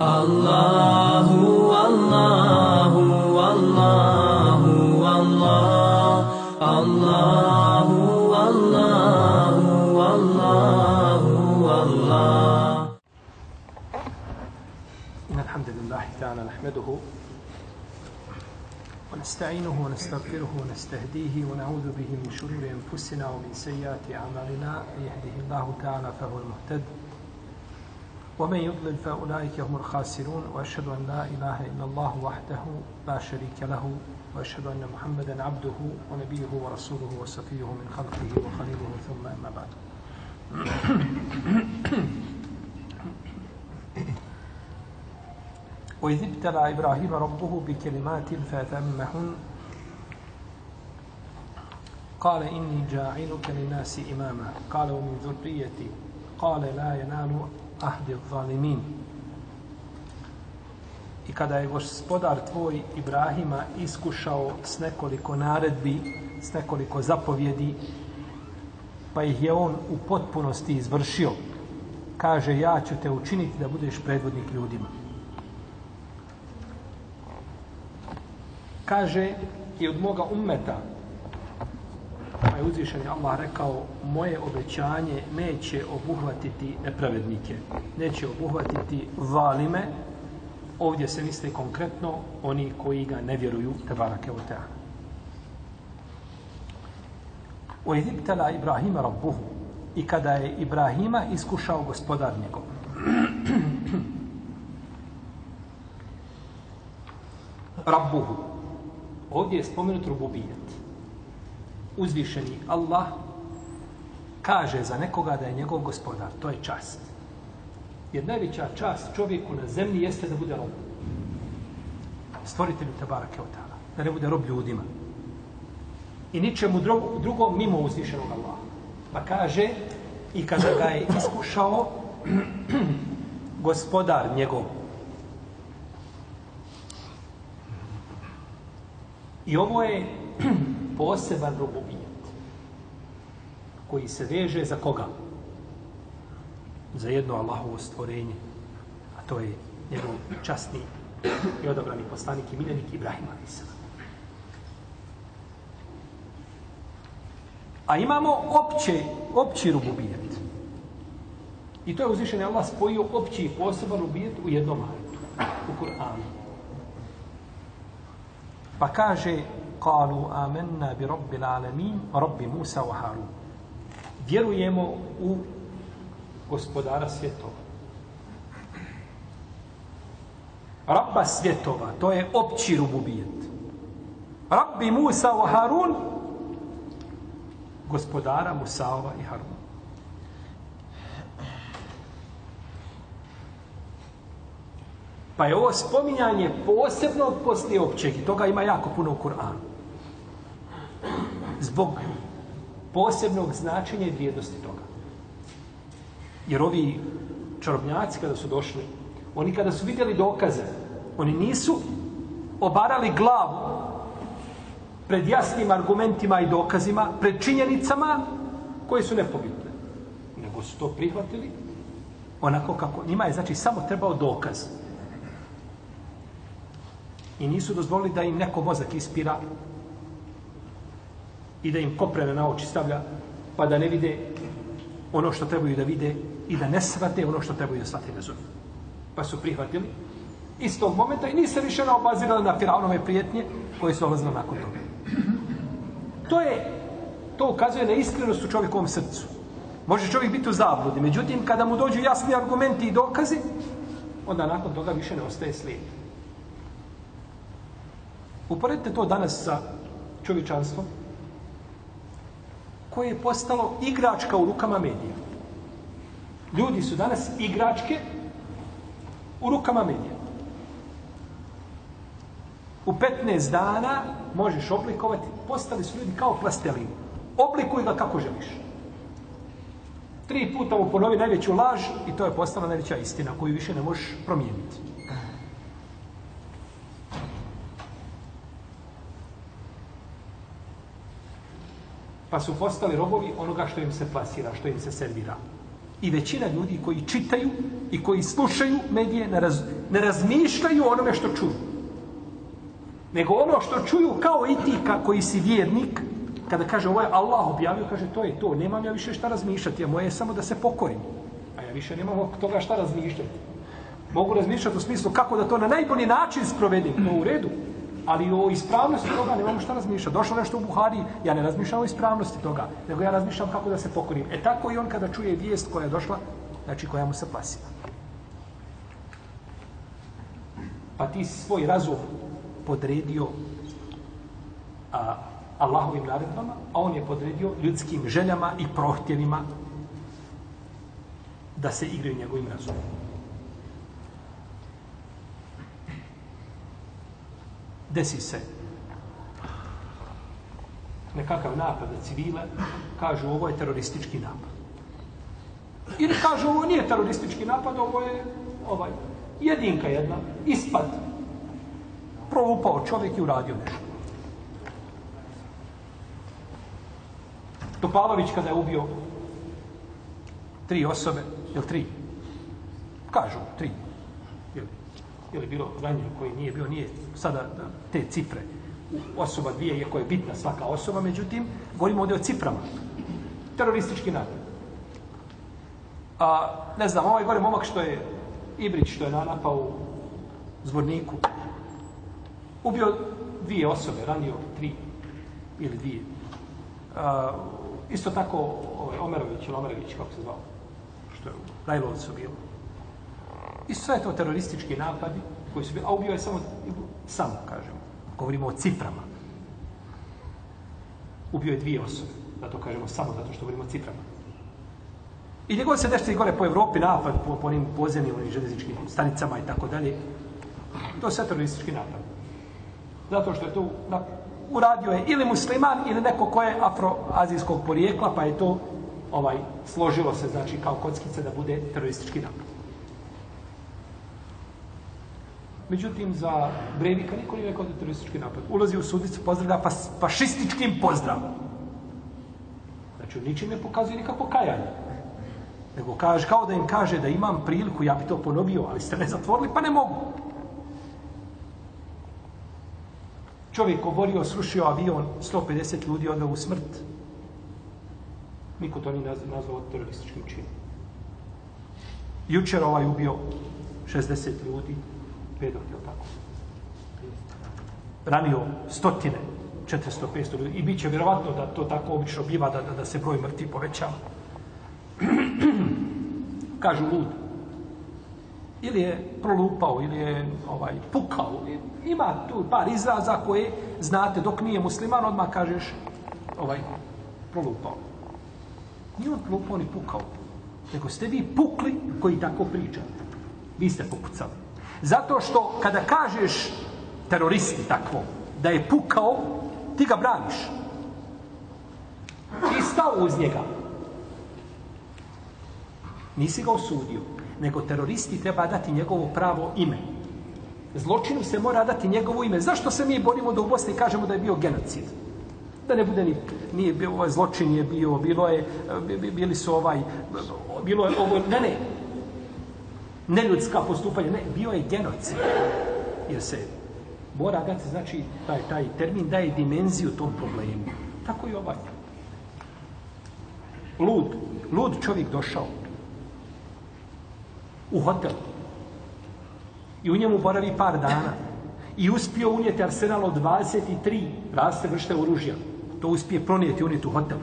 الله والله والله والله الله والله والله والله إن الحمد لله تعالى نحمده ونستعينه ونستغفره ونستهديه ونعوذ به من شرور أنفسنا ومن سيئات أعمالنا يهده الله تعالى فهو المهتد ومن يضلل فأولئك هم الخاسرون وأشهد أن لا إله إلا الله وحده لا شريك له وأشهد أن محمدا عبده ونبيه ورسوله وصفيه من خلقه وخليله ثم أما بعد. وإذ ابتلى إبراهيم ربه بكلمات فأتمهن قال إني جاعلك للناس إماما قال ومن ذريتي قال لا ينال ahdi zalimin. I kada je gospodar tvoj Ibrahima iskušao s nekoliko naredbi, s nekoliko zapovjedi, pa ih je on u potpunosti izvršio, kaže ja ću te učiniti da budeš predvodnik ljudima. Kaže i od moga ummeta Ovaj pa je uzvišen Allah rekao moje obećanje neće obuhvatiti nepravednike neće obuhvatiti valime. Ovdje se misli konkretno oni koji ga ne vjeruju te barake o teana o idiptala Ibrahima rabbuhu i kada je Ibrahima iskušao gospodar njegov. Rabbuhu Ovdje je spomenut rububijet. Uzvišeni Allah kaže za nekoga da je njegov gospodar. To je čast. Jer najveća čast čovjeku na zemlji jeste da bude rob. Stvoritelju te Keotala. od. Da ne bude rob ljudima. I ničemu drugom mimo uzvišenog Allaha. Pa kaže i kada ga je iskušao gospodar njegov I ovo je poseban rububijet koji se veže za koga? Za jedno Allahovo stvorenje. A to je njegov častni i odabrani poslanik i miljenik Ibrahim a.s. A imamo opće, opći rububijet. I to je uzvišen Allah spojio opći i poseban rububijet u jednom ajetu. U Kur'anu. Pa kaže, kalu amenna bi rabbil alamin, rabbi Musa wa Harun. Vjerujemo u gospodara svjetova. Rabba svjetova, to je opći rububijet. Rabbi Musa wa Harun, gospodara Musaova i Harun. Pa je ovo spominjanje posebno poslije općeg i toga ima jako puno u Kur'anu. Zbog posebnog značenja i vrijednosti toga. Jer ovi čarobnjaci kada su došli, oni kada su vidjeli dokaze, oni nisu obarali glavu pred jasnim argumentima i dokazima, pred činjenicama koje su nepobitne. Nego su to prihvatili onako kako njima je, znači, samo trebao dokaz. I nisu dozvolili da im neko mozak ispira i da im koprene na oči stavlja, pa da ne vide ono što trebaju da vide i da ne svate ono što trebaju da svate razumiju. Pa su prihvatili iz tog momenta i nisu više naobazirali na Firavnove prijetnje koje su olazile nakon toga. To je, to ukazuje na iskrenost u čovjekovom srcu. Može čovjek biti u zabludi, međutim, kada mu dođu jasni argumenti i dokazi, onda nakon toga više ne ostaje slijed. Uporedite to danas sa čovječanstvom koje je postalo igračka u rukama medija. Ljudi su danas igračke u rukama medija. U 15 dana možeš oblikovati, postali su ljudi kao plastelin. Oblikuj ga kako želiš. Tri puta mu ponovi najveću laž i to je postala najveća istina koju više ne možeš promijeniti. Pa su postali robovi onoga što im se plasira, što im se servira. I većina ljudi koji čitaju i koji slušaju medije ne, raz, ne razmišljaju onome što čuju. Nego ono što čuju kao i ti ka- koji si vjernik, kada kaže ovo je Allah objavio, kaže to je to, nemam ja više šta razmišljati, a moje je samo da se pokorim. A ja više nemam oko toga šta razmišljati. Mogu razmišljati u smislu kako da to na najbolji način sprovedim, to u redu. Ali o ispravnosti toga nemamo šta razmišljati. Došlo nešto u Buhari, ja ne razmišljam o ispravnosti toga, nego ja razmišljam kako da se pokorim. E tako i on kada čuje vijest koja je došla, znači koja mu se plasira. Pa ti si svoj razum podredio a, Allahovim naredbama, a on je podredio ljudskim željama i prohtjevima da se igraju njegovim razumom. Desi se nekakav napad na civile, kažu ovo je teroristički napad. Ili kažu ovo nije teroristički napad, ovo je ovaj, jedinka jedna, ispad. Provupao čovjek i uradio nešto. Topalović kada je ubio tri osobe, je tri? Kažu, tri. Je li, je li bilo ranjen koji nije bio, nije sada da, te cifre. Osoba dvije, iako je bitna svaka osoba, međutim, govorimo ovdje o ciframa. Teroristički napad. A, ne znam, ovaj gore momak što je Ibrić, što je napao u zvorniku, ubio dvije osobe, ranio tri ili dvije. A, isto tako ovaj, Omerović ili Omerović, kako se zvao, što je u Rajlovcu bilo. I sve to teroristički napadi koji su bili, a ubio je samo, samo, kažemo, govorimo o ciframa. Ubio je dvije osobe, da to kažemo samo zato što govorimo o ciframa. I njegov se dešta i gore po Evropi napad, po, po onim pozemnim, onim železničkim stanicama i tako dalje. To je sve teroristički napad. Zato što je to na, uradio je ili musliman ili neko ko je afroazijskog porijekla, pa je to ovaj složilo se znači kao kockice da bude teroristički napad. Međutim, za Brevika niko nije rekao da je teroristički napad. Ulazi u sudicu, pozdravlja fas, fašističkim pozdravom. Znači, u ničim ne pokazuje nikakvo kajanje. Nego kaže, kao da im kaže da imam priliku, ja bi to ponovio, ali ste me zatvorili, pa ne mogu. Čovjek oborio, srušio avion, 150 ljudi odveo u smrt. Niko to ni nazvao terorističkim činom. Jučer ovaj ubio 60 ljudi, pedok, je tako? Ranio stotine, 400-500 ljudi. I bit će vjerovatno da to tako obično biva, da, da, da se broj mrtvi povećava. Kažu lud. Ili je prolupao, ili je ovaj, pukao. Ima tu par izraza koje znate dok nije musliman, odmah kažeš ovaj, prolupao. Nije on prolupao ni pukao. Nego ste vi pukli koji tako pričate. Vi ste pokucali. Zato što kada kažeš teroristi takvo, da je pukao, ti ga braniš. Ti stao uz njega. Nisi ga osudio, nego teroristi treba dati njegovo pravo ime. Zločinu se mora dati njegovo ime. Zašto se mi borimo da u Bosni kažemo da je bio genocid? Da ne bude ni, nije bio, ovaj zločin je bio, bilo je, bili su ovaj, bilo je ovo, ne, ne, neljudska postupanja, ne, bio je genocid. Jer se mora dati, znači, taj, taj termin daje dimenziju tom problemu. Tako i ovaj. Lud, lud čovjek došao u hotel i u njemu boravi par dana i uspio unijeti arsenal od 23 raste vršte oružja. To uspije pronijeti unijeti u hotel.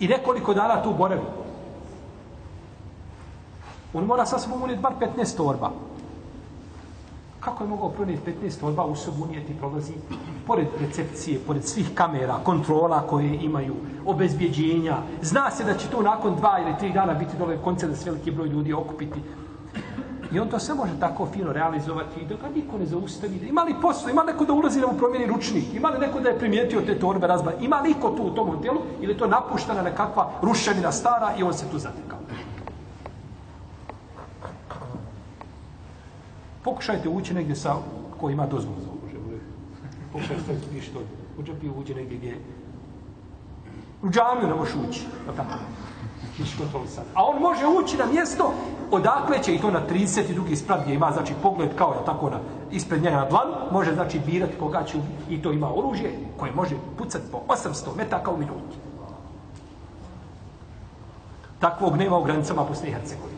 I nekoliko dana tu boravi. On mora sa sobom unijeti bar 15 torba. Kako je mogao pronijeti 15 torba u sobu unijeti prolazi pored recepcije, pored svih kamera, kontrola koje imaju, obezbjeđenja. Zna se da će to nakon dva ili tri dana biti dole koncert da se veliki broj ljudi okupiti. I on to sve može tako fino realizovati i dok ga niko ne zaustavi. Ima li posao, ima neko da ulazi da mu promijeni ručnik, ima li neko da je primijetio te torbe razba, ima li niko tu u tom hotelu ili je to napuštena nekakva ruševina stara i on se tu zatekao. Pokušajte ući negdje sa ko ima dozvolu za oružje. Pokušajte staviti dolje. U džapi uđe negdje gdje u džamiju ne možeš ući. li Tako. A on može ući na mjesto odakle će i to na 32. sprat gdje ima znači pogled kao je tako na ispred njega na dlan, može znači birati koga će i to ima oružje koje može pucati po 800 metaka u minuti. Takvog nema u granicama Bosne i Hercegovine.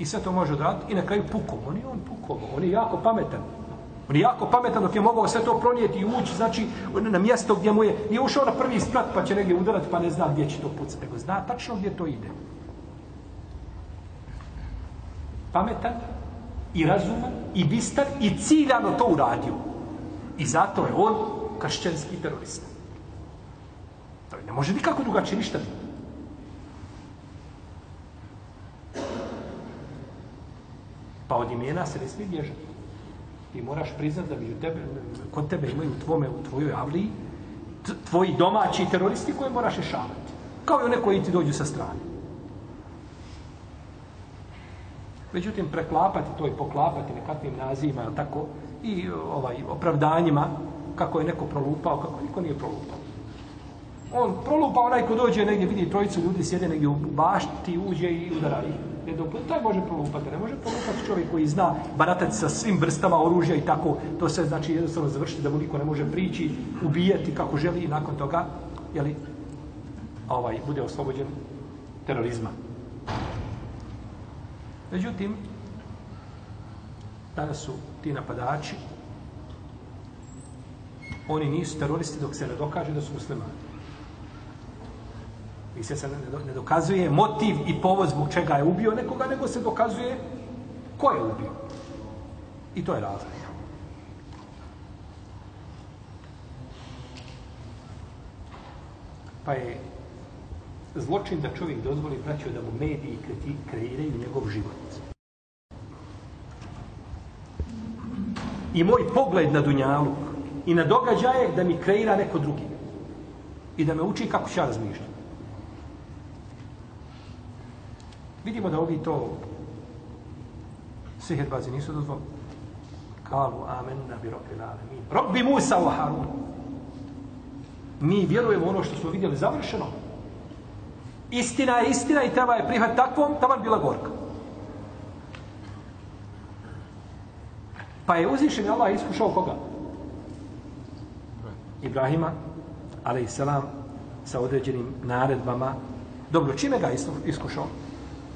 I sve to može odraditi i na kraju pukom. On je on pukom, on je jako pametan. On je jako pametan dok je mogao sve to pronijeti i ući, znači, na mjesto gdje mu je, nije ušao na prvi sprat pa će negdje udarati pa ne zna gdje će to pucati, nego zna tačno gdje to ide. Pametan i razuman i bistar i ciljano to uradio. I zato je on kršćanski terorista. To ne može nikako drugačije ništa biti. Pa od imena se ne smije bježati. Ti moraš priznat da među tebe, kod tebe imaju tvome, u tvojoj avliji, tvoji domaći teroristi koje moraš rješavati. Kao i one koji ti dođu sa strane. Međutim, preklapati to i poklapati nekakvim nazivima, tako, i ovaj opravdanjima, kako je neko prolupao, kako niko nije prolupao. On prolupa onaj ko dođe negdje, vidi trojicu ljudi sjede negdje u bašti, uđe i udara ih. Jedno, taj može prolupati, ne može prolupati čovjek koji zna baratati sa svim vrstama oružja i tako, to se znači jednostavno završiti da mu niko ne može prići, ubijati kako želi i nakon toga, jeli, ovaj, bude oslobođen terorizma. Međutim, danas su ti napadači, oni nisu teroristi dok se ne dokaže da su muslimani. I se ne dokazuje motiv i povod zbog čega je ubio nekoga, nego se dokazuje ko je ubio. I to je razlika. Pa je zločin da čovjek dozvoli braću da mu mediji kreiraju njegov život. I moj pogled na Dunjaluk i na događaje da mi kreira neko drugi. I da me uči kako ću ja razmišljati. Vidimo da ovi to sihirbazi nisu dozvolili. Kalu amen na bi robi. Robbi Musa u Harun. Mi vjerujemo ono što smo vidjeli završeno. Istina je istina i treba je prihvat takvom, taman bila gorka. Pa je uzvišen Allah iskušao koga? Ibrahima, ali i selam, sa određenim naredbama. Dobro, čime ga iskušao?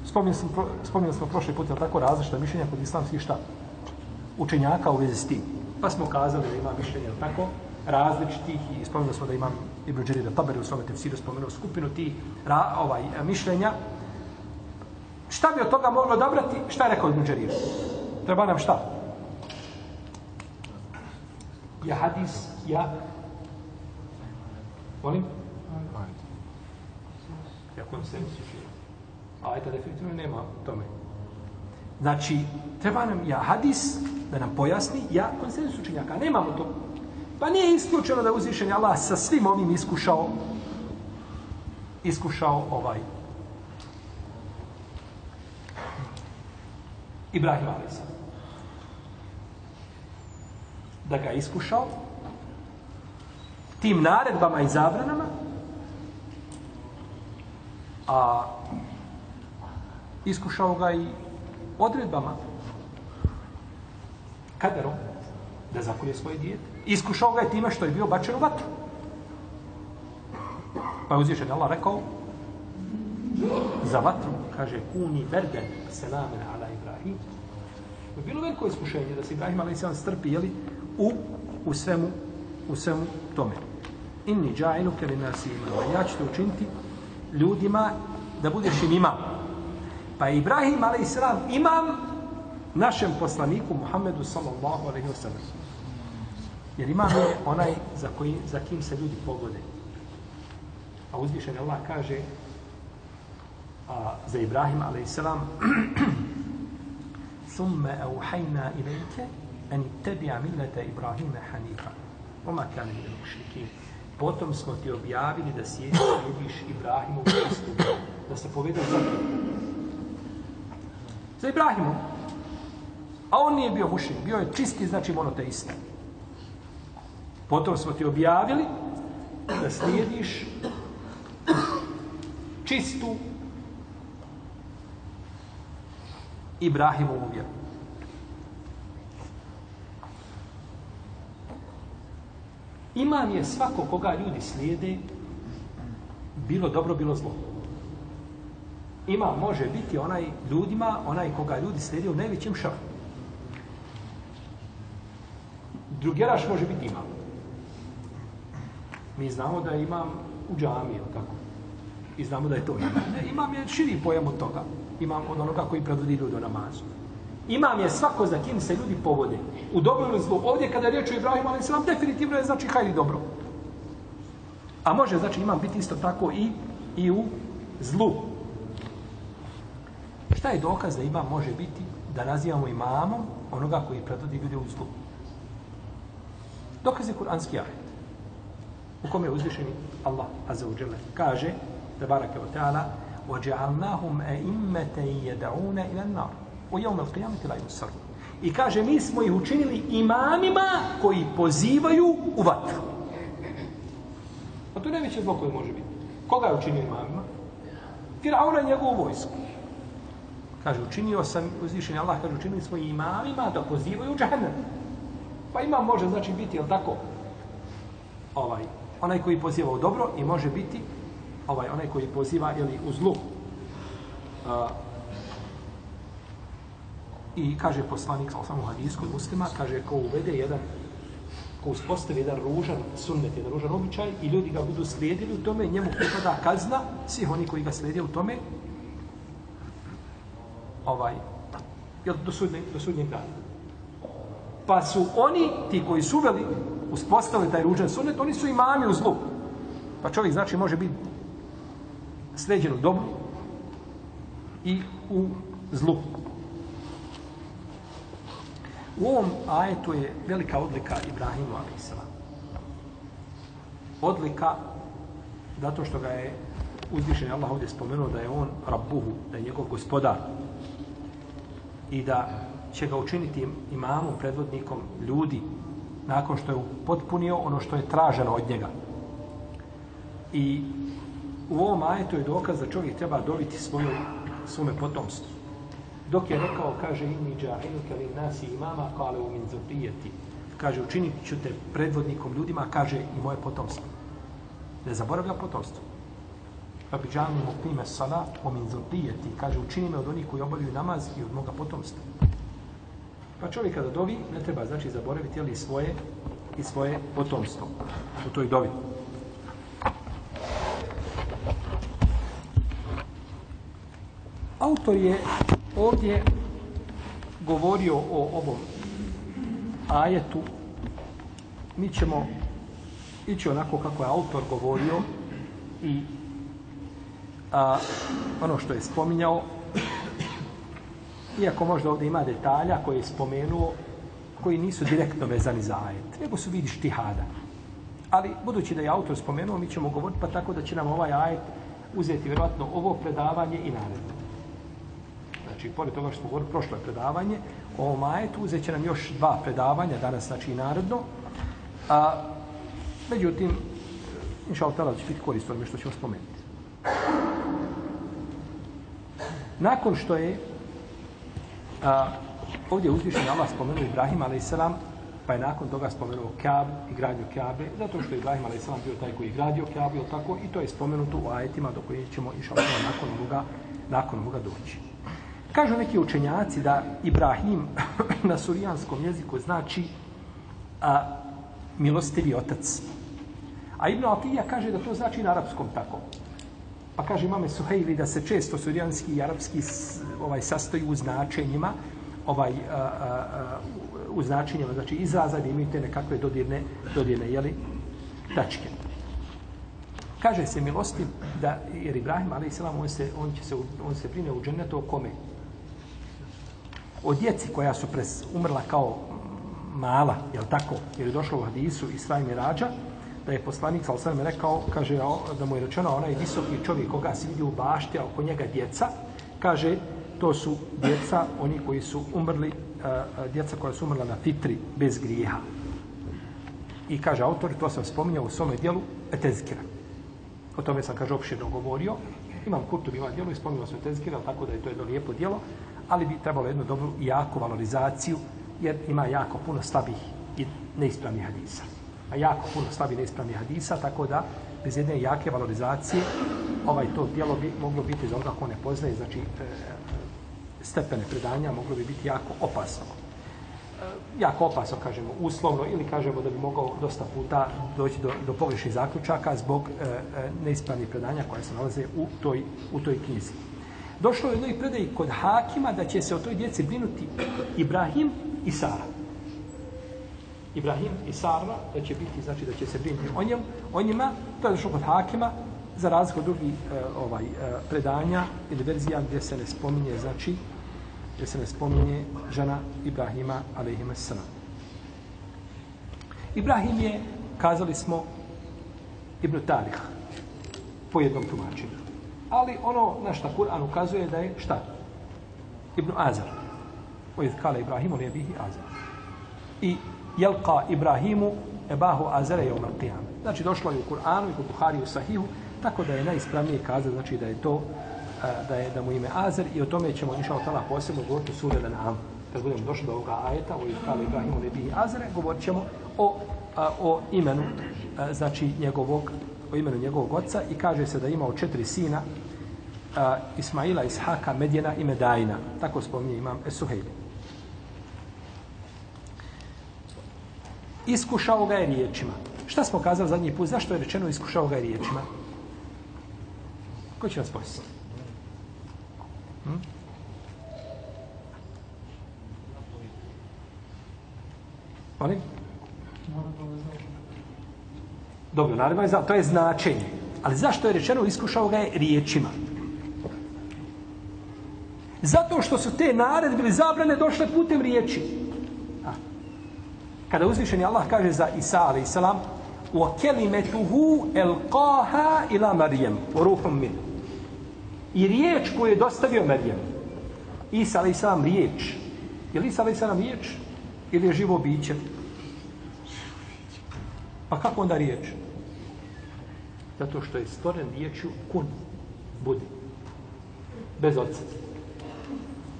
Spominjali smo, spominjali smo prošli put, tako različita mišljenja kod islamskih šta? Učenjaka u vezi s tim. Pa smo kazali da ima mišljenja tako različitih i spominjali smo da imam Ibn Đerida Tabari u svome tefsiru spomenuo skupinu tih ra, ovaj, mišljenja. Šta bi od toga moglo odabrati? Šta je rekao Ibn Đerida? Treba nam šta? Ja hadis, ja... Molim? Ja konsensus ajta definitivno nema tome. Znači, treba nam ja hadis da nam pojasni, ja konsensus učenjaka, nemamo to. Pa nije isključeno da uzvišen Allah sa svim ovim iskušao iskušao ovaj Ibrahim Alisa. Da ga iskušao tim naredbama i zabranama a iskušao ga i odredbama kaderom da zakolje svoje dijete. Iskušao ga je time što je bio bačen u vatru. Pa je uzvišen Allah rekao za vatru, kaže kuni verden selamen ala Ibrahim. Je bilo veliko iskušenje da se Ibrahim ala Islam strpi jeli, u, u, svemu, u svemu tome. Inni džajnu keli nasi imama. Ja ću te učiniti ljudima da budeš im imam. Pa Ibrahim a.s. imam našem poslaniku Muhammedu sallallahu alaihi wa sallam. Jer imam je onaj za, koji, za kim se ljudi pogode. A uzvišen Allah kaže a, za Ibrahim a.s. ثم أوحينا إليك أن اتبع ملة إبراهيم حنيفا وما كان من المشركين Potom smo ti objavili da sjediš Ibrahimu da se povedao za Za Ibrahimu. A on nije bio mušin, bio je čisti, znači monoteista. Potom smo ti objavili da slijediš čistu Ibrahimovu vjeru. Iman je svako koga ljudi slijede, bilo dobro, bilo zlo ima može biti onaj ljudima, onaj koga ljudi slijede u najvećem šahu. Drugeraš može biti imam. Mi znamo da imam u džami, ili tako? I znamo da je to imam. Ne, imam je širi pojam od toga. Imam od onoga koji predvodi ljudi u namazu. Imam je svako za kim se ljudi povode. U dobro ili zlu. Ovdje kada je riječ o Ibrahimu, ali se vam definitivno je znači hajli dobro. A može znači imam biti isto tako i, i u zlu Šta je dokaz da imam može biti da nazivamo imamom onoga koji predvodi ljude u zlu? Dokaz je kuranski ajet. U kome je uzvišeni Allah Azza wa Jalla kaže da barake wa ta'ala وَجَعَلْنَاهُمْ أَئِمَّةً يَدَعُونَ إِلَى النَّارِ وَيَوْمَ الْقِيَامَةِ لَا يُسَرُونَ I kaže, mi smo ih učinili imamima koji pozivaju u vatru. A to je najveće zlo koje može biti. Koga je učinio imamima? Firauna i njegovu vojsku. Kaže, učinio sam, uzvišen Allah kaže, učinili smo imamima da pozivaju u džahnem. Pa imam može, znači, biti, jel tako, ovaj, onaj koji poziva u dobro i može biti ovaj onaj koji poziva jel, u zlu. A, I kaže poslanik sa osam u hadijskoj muslima, kaže ko uvede jedan ko uspostavi jedan ružan sunnet, jedan ružan običaj i ljudi ga budu slijedili u tome, njemu pripada kazna, svih oni koji ga slijede u tome, ovaj, jel, do, sudnje, do sudnjeg dana. Pa su oni, ti koji su uveli, uspostavili taj ružan sunnet, oni su imami u zlu. Pa čovjek znači može biti sređen u dobru i u zlu. U ovom ajetu je velika odlika Ibrahimu a.s. Odlika zato što ga je uzvišen Allah ovdje spomenuo da je on Rabbuhu, da je njegov gospodar i da će ga učiniti imamom, predvodnikom ljudi nakon što je potpunio ono što je traženo od njega. I u ovom ajetu je dokaz da čovjek treba dobiti svoju, svome potomstvu. Dok je rekao, kaže, inni džahilu kali nasi imama, kale u min zubijeti. Kaže, učinit ću te predvodnikom ljudima, kaže i moje potomstvo. Ne zaboravlja potomstvo. Pa bi džanu mu time sala o min zubijeti. Kaže, učini me od onih koji obavljaju namaz i od moga potomstva. Pa čovjek kada dovi, ne treba znači zaboraviti ali svoje i svoje potomstvo u toj dovi. Autor je ovdje govorio o ovom ajetu. Mi ćemo ići onako kako je autor govorio i a, ono što je spominjao iako možda ovdje ima detalja koje je spomenuo koji nisu direktno vezani za ajet, nego su vidi štihada. Ali, budući da je autor spomenuo, mi ćemo govoriti pa tako da će nam ovaj ajet uzeti vjerojatno ovo predavanje i naredno. Znači, pored toga što smo govorili, prošlo je predavanje, o ovom ajetu uzet će nam još dva predavanja, danas znači i naredno. A, međutim, inša Allah, će biti korist onome što ćemo spomenuti. Nakon što je a, ovdje uzvišen Allah spomenuo Ibrahim a.s. pa je nakon toga spomenuo Kaab i gradnju Kaabe, zato što je Ibrahim a.s. bio taj koji je gradio Kaabu, tako, i to je spomenuto u ajetima do koje ćemo išao nakon ovoga, nakon ovoga doći. Kažu neki učenjaci da Ibrahim na surijanskom jeziku znači a, milostivi otac. A Ibn Atija kaže da to znači na arapskom tako. Pa kaže imame Suhejli da se često surijanski i arapski ovaj sastoji u značenjima ovaj a, a, a, u značenjima znači izraza da te nekakve dodirne dodirne jeli tačke. Kaže se milosti da jer Ibrahim alejhi on se on će se on se brine u džennetu o kome? O djeci koja su pres umrla kao mala, je l' tako? Jer je došlo u hadisu i Mirađa, da je poslanik sal sveme rekao, kaže da mu je rečeno onaj visoki čovjek koga se vidi u bašti, a oko njega djeca, kaže to su djeca, oni koji su umrli, djeca koja su umrla na fitri bez grijeha. I kaže autor, to sam spominjao u svome dijelu, etezkira. O tome sam, kaže, opširno govorio. Imam Kurtub ima dijelo i spominjao sam Etezkira, tako da je to jedno lijepo djelo, ali bi trebalo jednu dobru i jaku valorizaciju, jer ima jako puno slabih i neispravnih hadisa. A jako puno slabi neispravnih hadisa, tako da bez jedne jake valorizacije ovaj to djelo bi moglo biti za onoga ko ne poznaje, znači e, stepene predanja moglo bi biti jako opasno. E, jako opasno, kažemo, uslovno, ili kažemo da bi mogao dosta puta doći do, do pogrešnih zaključaka zbog e, e neispravnih predanja koja se nalaze u toj, u toj knjizi. Došlo je jednoj predaji kod Hakima da će se o toj djeci brinuti Ibrahim i Sara. Ibrahim i Sara, da će biti, znači da će se brinuti o, njem, o njima, to je došlo kod Hakima, za razliku od drugih e, ovaj, e, predanja ili verzija gdje se ne spominje, znači, gdje se ne spominje žena Ibrahima, alaihima sana. Ibrahim je, kazali smo, Ibn Tarih, po jednom tumačenju. Ali ono na šta Kur'an ukazuje da je šta? Ibn Azar. O iz kala Ibrahimu ne bihi Azar. I jelka Ibrahimu ebahu Azere je umar qiyam. Znači došlo je u Kur'anu i u Buhari u Sahihu, tako da je najispravnije kazati znači da je to da je da mu ime Azer i o tome ćemo inša Allah posebno govoriti u suri Al-An'am. Kad budemo došli do ovoga ajeta, o iz Ibrahimu ne Azere, govorit ćemo o, o imenu znači njegovog o imenu njegovog oca i kaže se da je imao četiri sina Ismaila, Ishaka, Medjena i Medajna. Tako spominje imam Esuhejli. Iskušao ga je riječima. Šta smo kazali zadnji put? Zašto je rečeno iskušao ga je riječima? Ko će vas posjetiti? Hm? Molim? Dobro, naravno je to je značenje. Ali zašto je rečeno iskušao ga je riječima? Zato što su te naredbe ili zabrane došle putem riječi. Kada uzvišeni Allah kaže za Isa a.s. وَكَلِمَتُهُ أَلْقَاهَا إِلَى elqaha ila Marijem min. I riječ koju je dostavio Marijem. Isa a.s. riječ. Je li Isa a.s. riječ? Ili je živo biće? Pa kako onda riječ? Zato što je stvoren riječju kun. Budi. Bez oca.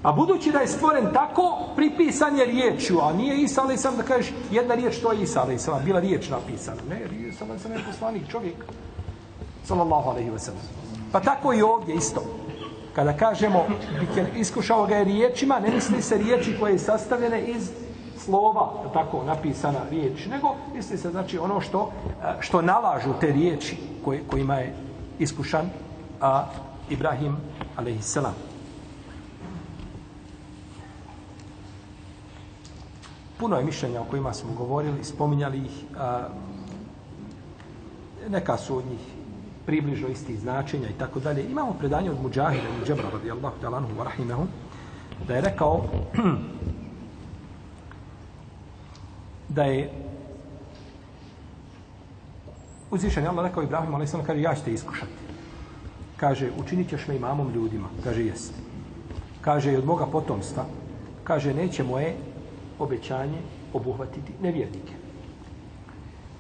A budući da je stvoren tako, pripisan je riječju, a nije Isa, ali sam da kažeš jedna riječ, to je Isa, ali sam bila riječ napisana. Ne, Isa, ali sam je poslanik čovjek. Sallallahu alaihi wa sallam. Pa tako i ovdje isto. Kada kažemo, iskušao ga je riječima, ne misli se riječi koje je sastavljene iz slova, tako napisana riječ, nego misli se znači ono što što nalažu te riječi koje, kojima je iskušan a, Ibrahim alaihissalam. Puno je mišljenja o kojima smo govorili, spominjali ih, a, neka su od njih približno isti značenja i tako dalje. Imamo predanje od Mujahida i Džebra radijallahu ta'ala anhu wa rahimahu da je rekao da je uzvišen je Allah rekao Ibrahim a.s. kaže ja ću te iskušati. Kaže učinit ćeš me imamom ljudima. Kaže jeste. Kaže i od moga potomstva. Kaže neće moje obećanje obuhvatiti nevjernike.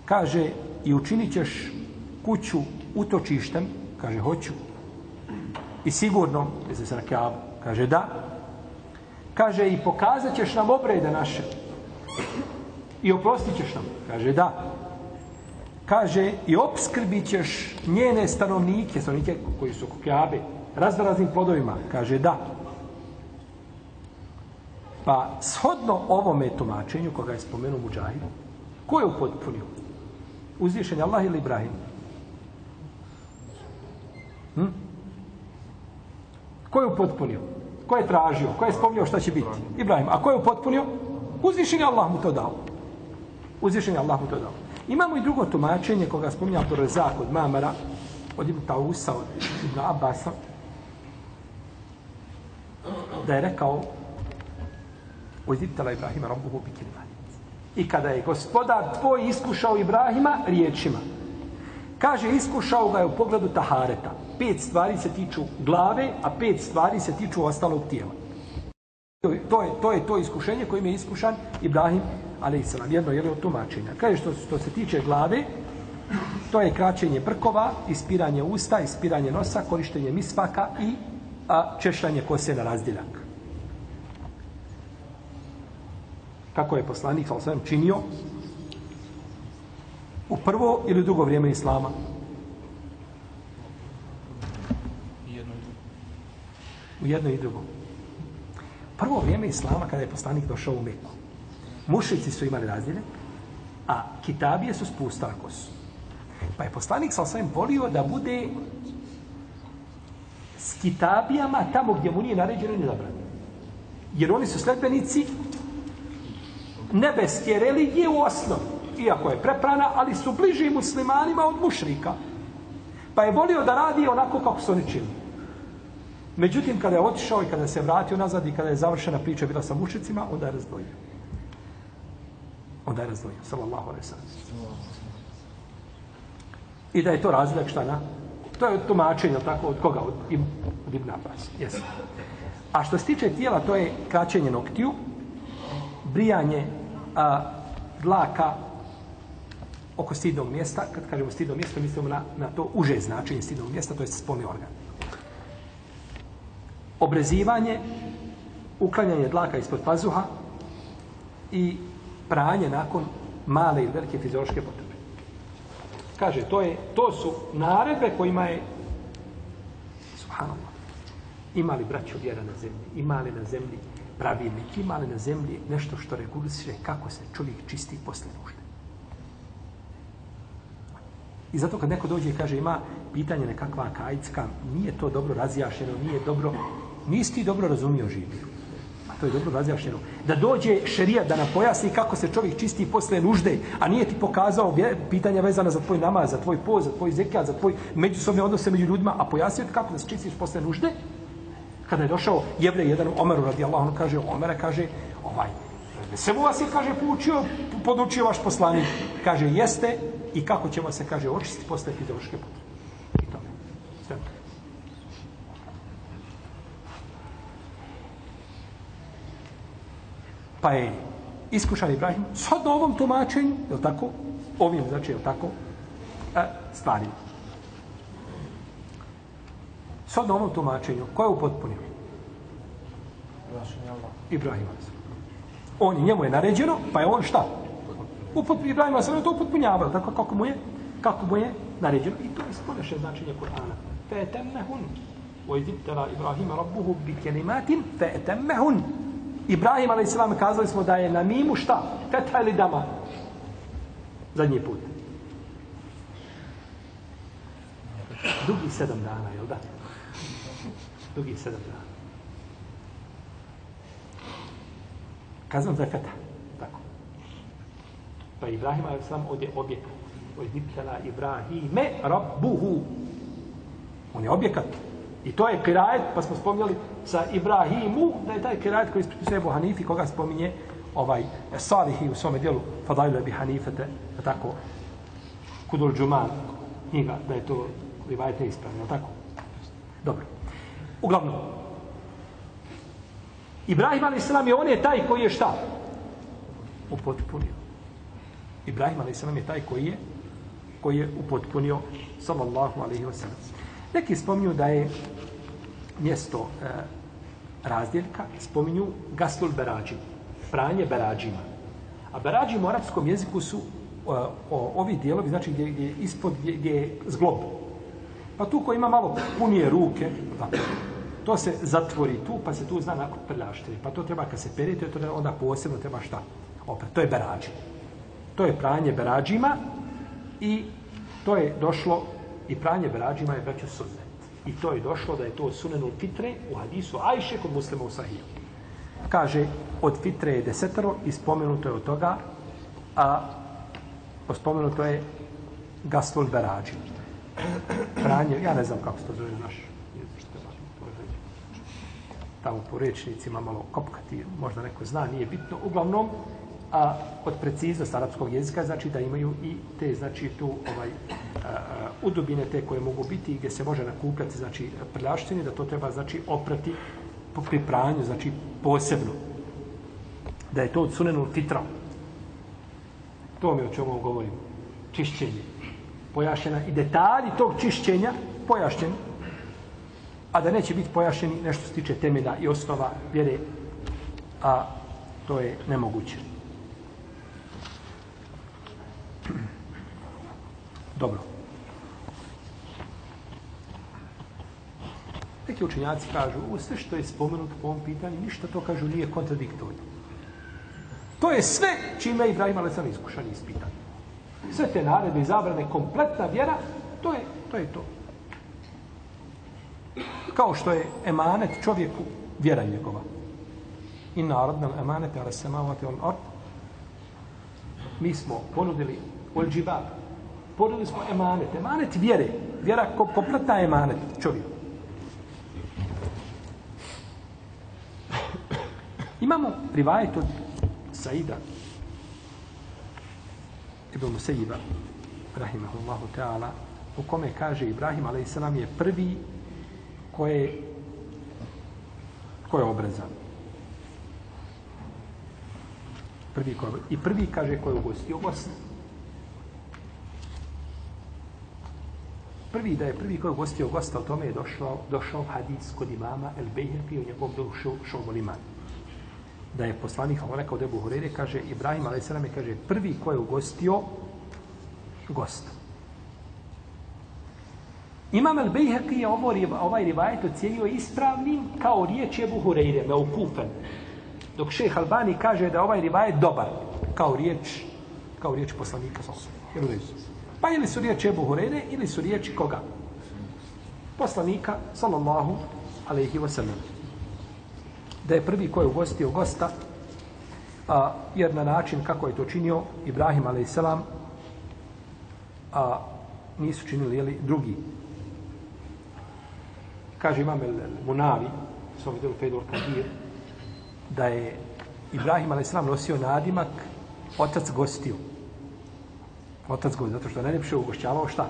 Kaže i učinit ćeš kuću utočištem. Kaže hoću. I sigurno, jeste se na kjavu. Kaže da. Kaže i pokazat ćeš nam obrede naše i oprostit ćeš nam. Kaže, da. Kaže, i obskrbit ćeš njene stanovnike, stanovnike koji su kjabe, raznoraznim plodovima. Kaže, da. Pa, shodno ovome tumačenju, koga je spomenuo Muđahid, ko je upotpunio? Uzvišen Allah ili Ibrahim? Hm? Ko je upotpunio? Ko je tražio? Ko je spomnio šta će biti? Ibrahim. A ko je upotpunio? Uzvišen je Allah mu to dao. Uzvišen je Allah mu to dao. Imamo i drugo tumačenje koga spominja Abdurazak od Mamara, od Ibn Tausa, od Ibn Abasa, da je rekao Uzditala Ibrahima Rabbuhu bikirima. I kada je gospodar tvoj iskušao Ibrahima riječima, kaže iskušao ga je u pogledu Tahareta. Pet stvari se tiču glave, a pet stvari se tiču ostalog tijela. To je to, je, to, iskušenje kojim je iskušan Ibrahim ali i salam, jedno je od tumačenja. Kaže što, što se tiče glave, To je kraćenje brkova, ispiranje usta, ispiranje nosa, korištenje misvaka i a, češljanje kose na razdjeljak. Kako je poslanik sa osvijem činio u prvo ili drugo vrijeme Islama? U jedno i drugo. Prvo vrijeme Islama kada je poslanik došao u Meku. Mušici su imali razdjeljak, a kitabije su spustali kosu. Pa je poslanik sa osvijem volio da bude s kitabijama tamo gdje mu nije naređeno ni zabranjeno. Jer oni su sledbenici nebeske religije u osnovi. Iako je preprana, ali su bliži muslimanima od mušrika. Pa je volio da radi onako kako su oni čili. Međutim, kada je otišao i kada se vratio nazad i kada je završena priča bila sa mušicima, onda je razdvojio. Onda je razdvojio, sallallahu alaihi sallam. I da je to razlik šta na? To je tumačenje, tako, od koga? Od, od Ibn Abbas. Yes. A što se tiče tijela, to je kraćenje noktiju, brijanje a, dlaka oko stidnog mjesta. Kad kažemo stidno mjesto, mislimo na, na to uže značenje stidnog mjesta, to je spolni organ. Obrezivanje, uklanjanje dlaka ispod pazuha i pranje nakon male ili velike fiziološke potrebe. Kaže, to, je, to su naredbe kojima je subhanallah imali braćo vjera na zemlji, imali na zemlji pravilnik, imali na zemlji nešto što reguliše kako se čovjek čisti posle nužde. I zato kad neko dođe i kaže ima pitanje nekakva kajicka, nije to dobro razjašnjeno, nije dobro, nisi ti dobro razumio živio. A to je dobro razjašnjeno. Da dođe šerija da nam pojasni kako se čovjek čisti posle nužde, a nije ti pokazao pitanja vezana za tvoj namaz, za tvoj poz, za tvoj zekijat, za tvoj međusobne odnose među ljudima, a pojasnio ti kako da se čistiš posle nužde, kada je došao jevre jedan Omeru radijallahu anhu kaže Omera kaže ovaj Sebo vas je, kaže, poučio, podučio vaš poslanik. Kaže, jeste i kako ćemo se, kaže, očistiti posle fiziološke potrebe. I to Sve. Pa je iskušan Ibrahim sad na ovom tumačenju, je tako? Ovim, znači, je tako? E, stvarima. Sad na ovom tumačenju, ko je upotpunio? Ibrahim. On je, njemu je naređeno, pa je on šta? Upot, Ibrahim se to upotpunjavao, tako kako mu je, kako mu je naređeno. I to je spolješe značenje Kur'ana. Fe temmehun. O izibtela Ibrahima rabbuhu bi kelimatin fe temmehun. Ibrahim, se kazali smo da je na mimu šta? Fetha ili dama? Zadnji put. Dugi sedam dana, jel da? Dugi sedam dana. Kazan za feta. Tako. Pa Ibrahim je sam ovdje objekat. Ojdiptela Ibrahime rabbuhu. On je objekat. I to je kirajet, pa smo spomnjali sa Ibrahimu, da je taj kirajet koji ispripisuje Ebu Hanifi, koga spominje ovaj Salihi u svome dijelu Fadajlu Ebi Hanifete, tako, Kudul Džuman, knjiga, da je to rivajet neispravno, tako? Dobro. Uglavnom, Ibrahim a.s. je on je taj koji je šta? Upotpunio. Ibrahim a.s. je taj koji je koji je upotpunio sallallahu alaihi wa. Neki spominju da je mjesto e, razdjeljka, spominju gaslul berađi, pranje berađima. A berađi u arapskom jeziku su o, o, ovi dijelovi, znači gdje, gdje ispod, gdje, gdje je zglob. Pa tu ko ima malo punije ruke, tako, to se zatvori tu, pa se tu zna nakon prljaštine. Pa to treba kad se pere, to onda posebno treba šta? Opet, to je berađi. To je pranje berađima i to je došlo i pranje berađima je braćo sunnet. I to je došlo da je to sunenul fitre u hadisu Ajše kod muslima u sahiju. Kaže, od fitre je desetero i spomenuto je od toga, a spomenuto je gastul berađi. Pranje, ja ne znam kako se to zove naš tamo po rečnicima malo kopkati, možda neko zna, nije bitno. Uglavnom, a od preciznost arapskog jezika znači da imaju i te znači tu ovaj a, a, udubine te koje mogu biti gdje se može nakupljati znači prljaštine da to treba znači oprati po pripranju znači posebno. Da je to od sunenu fitra. To mi o čemu govorim. Čišćenje. Pojašnjena i detalji tog čišćenja pojašnjeni, a da neće biti pojašeni nešto se tiče temelja i osnova vjere, a to je nemoguće. Dobro. Neki učenjaci kažu, ovo sve što je spomenuto po ovom pitanju, ništa to kažu nije kontradiktorno. To je sve čime je Ibrahim Alessan iskušan i ispitan. Sve te naredbe i zabrane, kompletna vjera, to je to. Je to. Kao što je emanet čovjeku vjera njegova. I narodna emanete, ala samavati on ard. Mi smo ponudili ol džibab. Ponudili smo emanet. Emanet vjere. Vjera kompletna emanet čovjeku. Imamo rivajet od Saida Ibn Musaiba rahimahullahu ta'ala u kome kaže Ibrahim a.s. je prvi koje ko je obrezan. Prvi ko je, I prvi kaže ko je ugostio gost. Prvi da je prvi ko je ugostio gosta, o tome je došao, došao hadis kod imama El Bejhepi u njegovom dušu šovom Iman. da je poslanik Allah rekao Debu Hurere, kaže Ibrahim a.s. je kaže prvi ko je ugostio gosta. Imam el Bejheqi je ovo, ovaj rivajet ocijenio ispravnim kao riječ je Buhureyre, me ukupen. Dok šeh Albani kaže da ovaj rivajet dobar kao riječ kao riječ poslanika Pa ili su riječi Ebu Hureyre ili su riječi koga? Poslanika sallallahu alaihi wa sallam da je prvi ko je ugostio gosta, a, jer na način kako je to činio Ibrahim a.s. a nisu činili jeli, drugi. Kaže imam el, el Munavi, s ovom Fedor Kadir, da je Ibrahim a.s. nosio nadimak otac gostio. Otac gostio, zato što je najljepše ugošćavao šta?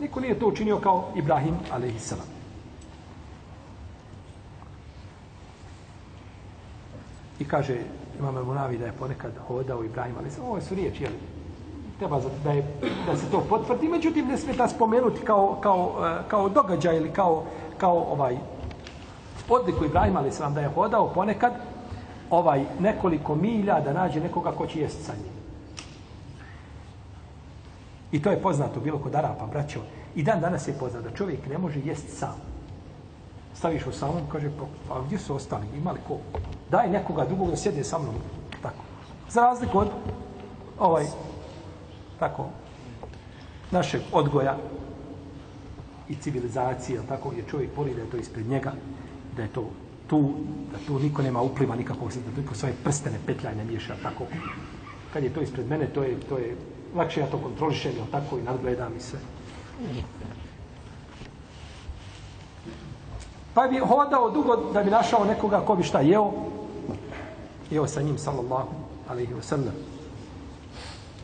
Niko nije to učinio kao Ibrahim a.s. I kaže Imam El-Munavi da je ponekad hodao Ibrahim, a.s. ovo su riječi, jel? Treba da, je, da se to potvrdi, međutim ne smeta spomenuti kao, kao, e, kao događaj ili kao, kao ovaj odliku Ibrahima, ali sam da je hodao ponekad ovaj nekoliko milja da nađe nekoga ko će jest sa njim. I to je poznato bilo kod Arapa, braćo. I dan danas je poznato da čovjek ne može jest sam. Staviš u samom, kaže, pa, pa, gdje su ostali? Imali ko? daj nekoga drugog da sjede sa mnom. Tako. Za razliku od ovaj, tako, našeg odgoja i civilizacije, tako je čovjek voli da je to ispred njega, da je to tu, da tu niko nema upliva nikakvog, da niko svoje prstene petlja ne miješa, tako. Kad je to ispred mene, to je, to je lakše ja to kontrolišem, tako, i nadgledam i sve. Pa bi hodao dugo da bi našao nekoga ko bi šta jeo, jeo sa njim, sallallahu alaihi wa sallam.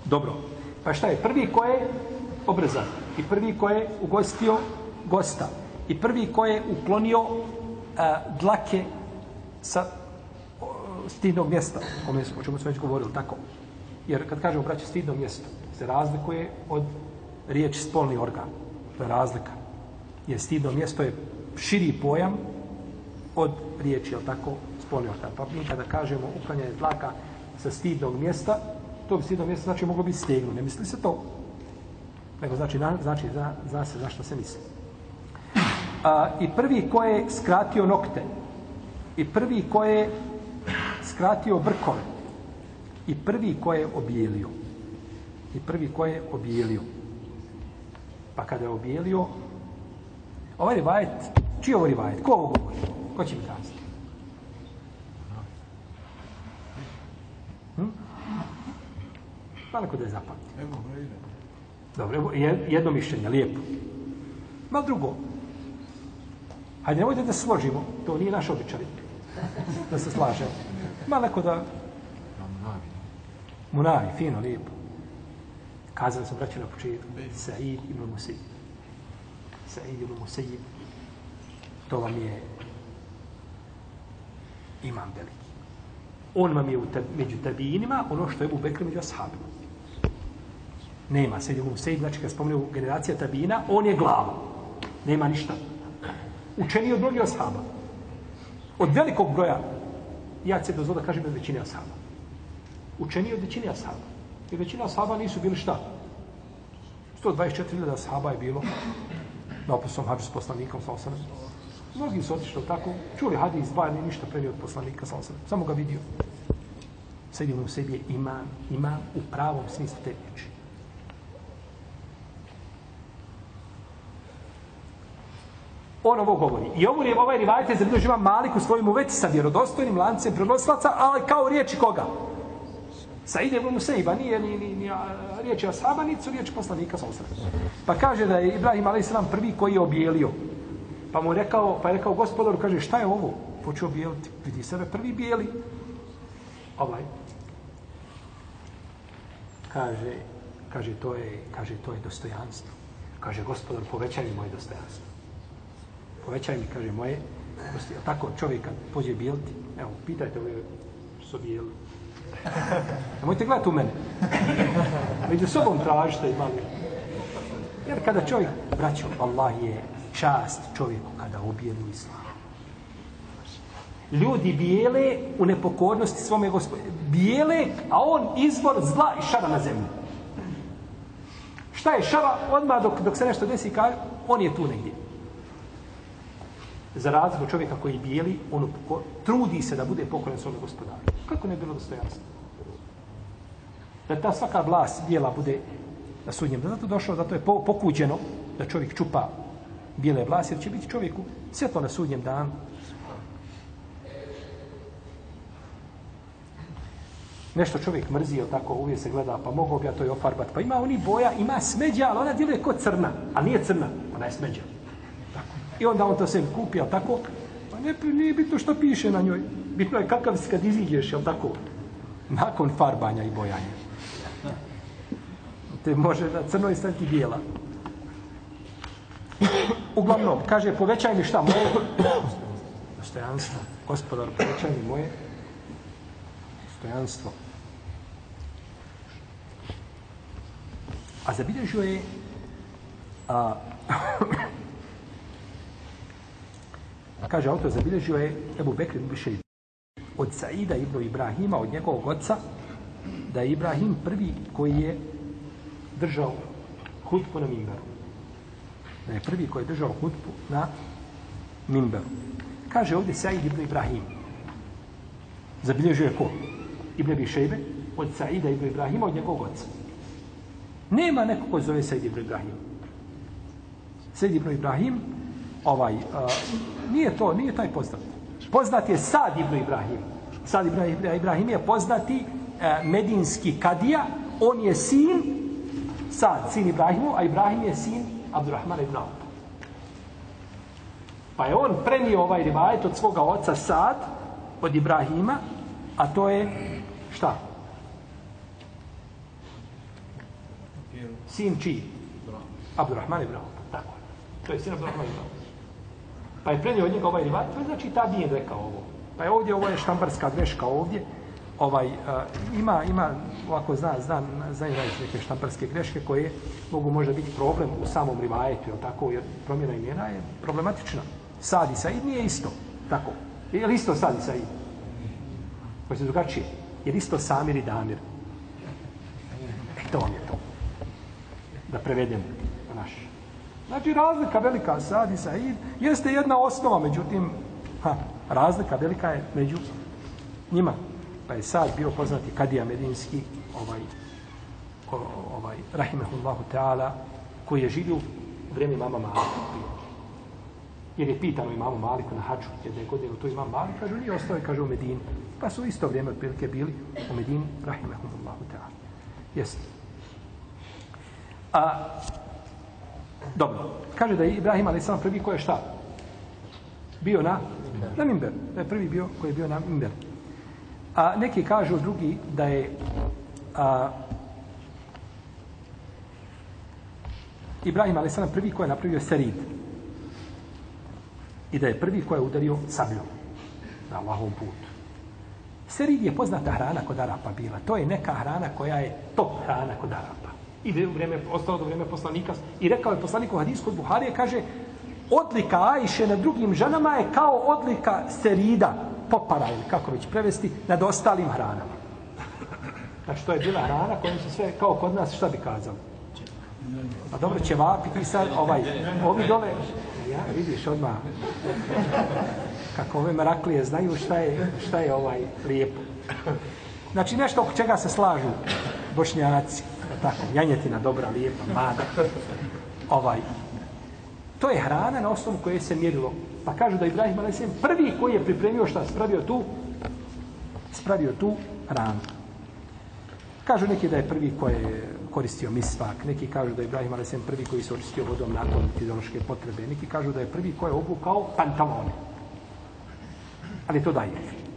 Dobro. Pa šta je? Prvi ko je obrezan. I prvi ko je ugostio gosta. I prvi ko je uklonio a, dlake sa stidnog mjesta. O čemu smo već govorili, tako. Jer kad kažemo braće stidno mjesto, se razlikuje od riječi spolni organ. To je razlika. Jer stidno mjesto je širi pojam od riječi, jel tako, spolni organ. Pa mi kada kažemo uklanjanje dlaka sa stidnog mjesta, to bi stidno mjesto znači moglo biti stegnu. Ne misli se to? Nego znači, na, znači zna, zna se zašto se misli. A, I prvi ko je skratio nokte, i prvi ko je skratio brkove, i prvi ko je obijelio, i prvi ko je obijelio. Pa kada je obijelio, ovaj rivajet, čiji je ovo rivajet? Ko ovo govori? Ko će mi kazati? Hm? Malako da je zapamti. Dobro, jedno mišljenje, lijepo. Mal drugo. Hajde, nemojte da se složimo. To nije naš običaj. Da se slaže. neko da... Munavi, fino, lijepo. Kazali sam, braće, na početku. Sa'id ibn Musayyib. Sa'id ibn Musayyib. To vam je imam veliki. On vam je u te, među tabinima ono što je u Bekri među ashabima. Nema. Sejid ibn Musaib, znači kad spomenu generacija tabina, on je glava. Nema ništa. Učeni od mnogih ashaba. Od velikog broja, ja se dozvoda kažem od većine ashaba. Učeni od većine ashaba. I većina ashaba nisu bili šta? 124.000 ashaba je bilo na opustom hađu s poslanikom sa osanem. Mnogi su otišli tako, čuli hadis, dva nije ništa prenio od poslanika sa osanem. Samo ga vidio. Sedim u sebi je imam, imam u pravom smislu te riječi. On ovo govori. I ovo je ovaj rivajet je zabilježio Malik u svojim uveci sa vjerodostojnim lancem prenoslaca, ali kao riječi koga? Sa ide u nije ni, ni, ni riječi ashaba, niti su riječi poslanika sa osram. Pa kaže da je Ibrahim a.s. prvi koji je objelio. Pa mu je rekao, pa je rekao gospodaru, kaže, šta je ovo? Počeo bijeliti. Vidi sebe prvi bijeli. Ovaj. Kaže, kaže, to je, kaže, to je dostojanstvo. Kaže, gospodar, povećaj mi moje dostojanstvo. Povećaj mi, kaže, moje prosti, Tako čovjek kad pođe bijeliti, evo, pitajte ove što su bijeli. Nemojte gledati u mene. Među sobom tražite i. Jer kada čovjek, braćo, Allah je čast čovjeku kada ubijenu islam. Ljudi bijele u nepokornosti svome gospodine. Bijele, a on izvor zla i šara na zemlji. Šta je šara? Odmah dok, dok se nešto desi, kaže, on je tu negdje. Za razliku čovjeka koji bijeli, on upoko, trudi se da bude pokoren svome gospodaru. Kako ne bilo dostojanstvo? Da ta svaka vlast bijela bude na sudnjem. Da zato došlo, zato je po, pokuđeno da čovjek čupa bijele vlasti, jer će biti čovjeku svjetlo na sudnjem danu. Nešto čovjek mrzi, jel tako, uvijek se gleda, pa mogu bi ja to i ofarbat. Pa ima oni boja, ima smeđa, ali ona djeluje kod crna. A nije crna, ona je smeđa. I onda on to sebi kupi, jel tako? Pa ne, nije bitno što piše na njoj. Bitno je kakav si kad iziđeš, jel tako? Nakon farbanja i bojanja. Te može na crnoj stati bijela. Uglavnom, kaže, povećaj mi šta moje? Dostojanstvo. Gospodar, povećaj mi moje dostojanstvo. A zabilježio je a, kaže autor, zabilježio je Ebu Bekr ibn Bišej od Saida ibn Ibrahima, od njegovog oca, da je Ibrahim prvi koji je držao hutbu na mimberu. Da je prvi koji je držao hutbu na mimberu. Kaže ovdje Said ibn Ibrahim. Zabilježio je ko? Ibn Bišejbe, od Saida ibn Ibrahima od njegovog oca. Nema neko ko zove Said ibn Ibrahim. Said ibn Ibrahim ovaj, uh, nije to, nije taj poznat. Poznat je Sad ibn Ibrahim. Sad ibn Ibrahim je poznati uh, medinski kadija. On je sin Sad, sin Ibrahimu, a Ibrahim je sin Abdurrahmana ibn Auf. Pa je on prenio ovaj rivajet od svoga oca Sad, od Ibrahima, a to je šta? Sin čiji? Abdurrahman ibn Auf. Tako je. To je sin Abdurrahman ibn Auf. Pa je prenio od njega ovaj rivat, to znači ta nije rekao ovo. Pa je ovdje, ovo je štambarska greška ovdje, ovaj uh, ima ima ovako zna zna znaju raditi neke štamparske greške koje mogu možda biti problem u samom rivajetu je tako? Jer promjena imena je problematična. Sad i Said nije isto tako? Je li isto Sad i Said? Koji se drugačije? Je isto Samir i Damir? E to vam je to. Da prevedem naš znači razlika velika Sad i Said jeste jedna osnova međutim ha, razlika velika je među njima pa je sad bio poznati Kadija Medinski, ovaj, o, ovaj, rahimehullahu ta'ala, koji je živio u vrijeme mama Malika. Jer je pitano imamu Maliku na haču jedne godine to imam Malik, kažu, nije ostao i kaže u Medini. Pa su isto vrijeme otprilike bili u Medini, rahimehullahu ta'ala. Jeste. A, dobro, kaže da je Ibrahim ali sam prvi ko je šta? Bio na, na Mimber. Da je prvi bio koji je bio na Mimber. A neki kažu drugi da je a, Ibrahim a.s. prvi koji je napravio serid. I da je prvi koji je udario sabljom na Allahovom putu. Serid je poznata hrana kod Arapa bila. To je neka hrana koja je top hrana kod Arapa. I u vrijeme, ostalo do vrijeme poslanika. I rekao je poslaniku hadis kod Buharije, kaže, odlika Ajše na drugim ženama je kao odlika serida, popara ili kako već prevesti, nad ostalim hranama. Znači, to je bila hrana kojom se sve, kao kod nas, šta bi kazali? A pa dobro, će vapiti sad, ovaj, ovi dole, ja, vidiš odmah, kako ove maraklije znaju šta je, šta je ovaj lijepo. Znači, nešto oko čega se slažu bošnjaci, tako, janjetina dobra, lijepa, mada, ovaj, to je hrana na osnovu koje se mjerilo. Pa kažu da Ibrahim a.s. prvi koji je pripremio šta, spravio tu, spravio tu hranu. Kažu neki da je prvi koji je koristio misvak, neki kažu da je Ibrahim a.s. prvi koji se očistio vodom nakon fiziološke potrebe, neki kažu da je prvi koji je obukao pantalone. Ali to daje.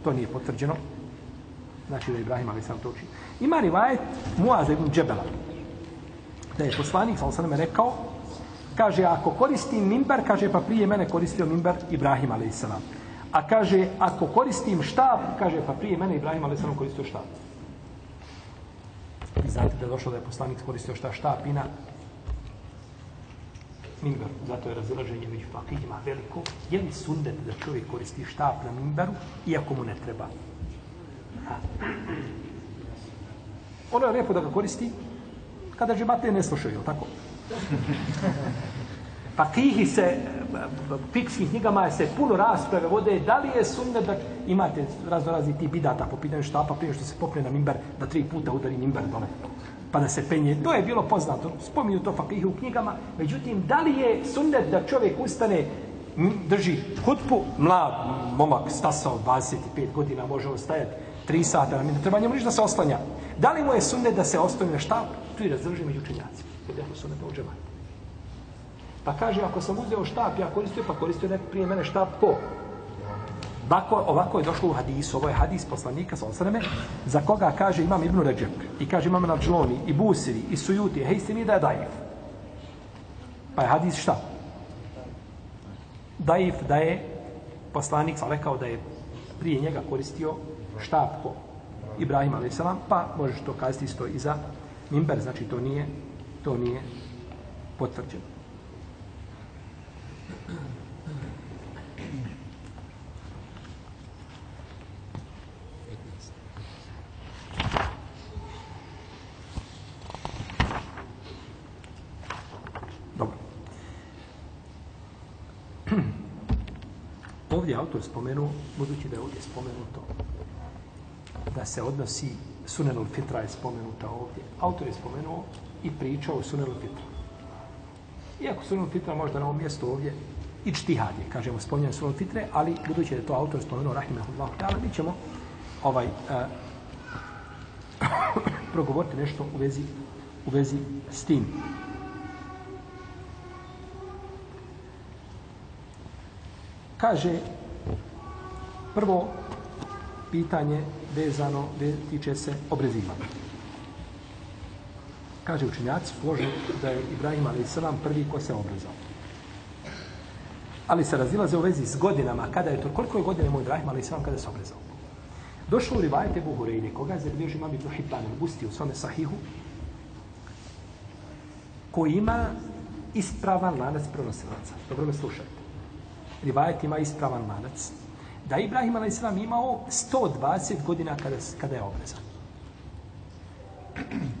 To nije potvrđeno. Znači da je Ibrahim a.s. to učinio. Ima rivajet Muaz ibn Džebela. Da je poslanik, sam sam rekao, kaže, ako koristim mimbar, kaže, pa prije mene koristio mimbar Ibrahim a.s. A kaže, ako koristim štab, kaže, pa prije mene Ibrahim a.s. koristio štab. Vi znate da je došlo da je poslanik koristio šta štap i na mimber. Zato je razilaženje među fakihima veliko. Je li sundet da čovjek koristi štap na mimberu, iako mu ne treba? Ono je lijepo da ga koristi kada džemate ne slušaju, tako? Pa Fakihi se, fikskim knjigama se puno rasprave vode, da li je sunnet da imate razno razni ti bidata po pitanju štapa prije što se popne na mimber, da tri puta udari mimber dole, pa da se penje. To je bilo poznato, spominju to fakihi u knjigama. Međutim, da li je sunnet da čovjek ustane, drži hutbu, mlad, momak, stasao 25 godina, može ostajati Tri sata, ne treba njemu ništa da se oslanja. Da li mu je sunne da se ostane na štap? Tu i razdrži među učenjacima. Kod je sunne u uđeva. Pa kaže, ako sam uzeo štap, ja koristio, pa koristio ne prije mene štap, ko? Ovako, ovako je došlo u hadisu, ovo je hadis poslanika, sa osreme, za koga kaže imam Ibnu Ređep, i kaže imam Nadžloni, i Busiri, i Sujuti, hej se mi da je daif. Pa je hadis šta? Daif da je poslanik sam rekao da je prije njega koristio štap ko Ibrahim a.s. Pa možeš to kazati isto i za Mimber, znači to nije, to nije potvrđeno. ovdje autor spomenuo, budući da je ovdje spomenuto, da se odnosi Sunenul Fitra je spomenuta ovdje. Autor je spomenuo i pričao o Sunenul Fitra. Iako Sunenul Fitra možda na ovom mjestu ovdje i čtihad je, kažemo, spomenuo Sunenul Fitre, ali budući da je to autor spomenuo, rahimahullahu ta'ala, mi ćemo ovaj, uh, progovoriti nešto u vezi, u vezi s tim. Kaže, prvo pitanje vezano, tiče se obrezivanja. Kaže učenjaci, slože da je Ibrahim a.s. prvi ko se obrezao. Ali se razilaze u vezi s godinama, kada je to, koliko je godine moj Ibrahim a.s. kada se obrezao. Došlo u rivajete Buhureyni, koga je zabilježio mami Ibn Hibban, u svome sahihu, koji ima ispravan lanac prenosilaca. Dobro me slušajte rivajet ima ispravan lanac, da Ibrahim a.s. imao 120 godina kada, kada je obrezan.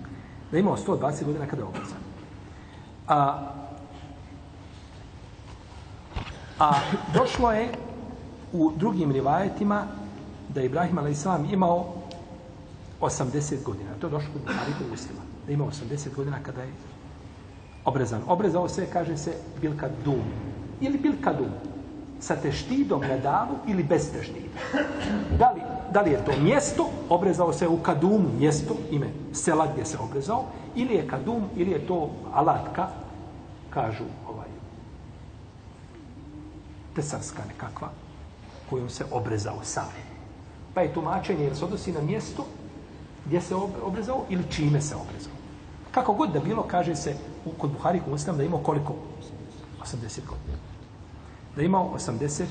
Da je imao 120 godina kada je obrezan. A, a došlo je u drugim rivajetima da je Ibrahim a.s. imao 80 godina. To je došlo kod Buhari muslima. Da je imao 80 godina kada je obrezan. Obrezao se, kaže se, bilka dum. Ili bilka dum sa teštidom na davu ili bez teštida. Da li, da li je to mjesto, obrezao se u kadumu mjesto, ime sela gdje se obrezao, ili je kadum, ili je to alatka, kažu ovaj, tesarska nekakva, kojom se obrezao sam. Pa je tumačenje, jer se odnosi na mjesto gdje se obrezao ili čime se obrezao. Kako god da bilo, kaže se u, kod Buhari, kod da imao koliko? 80 godina da je imao 80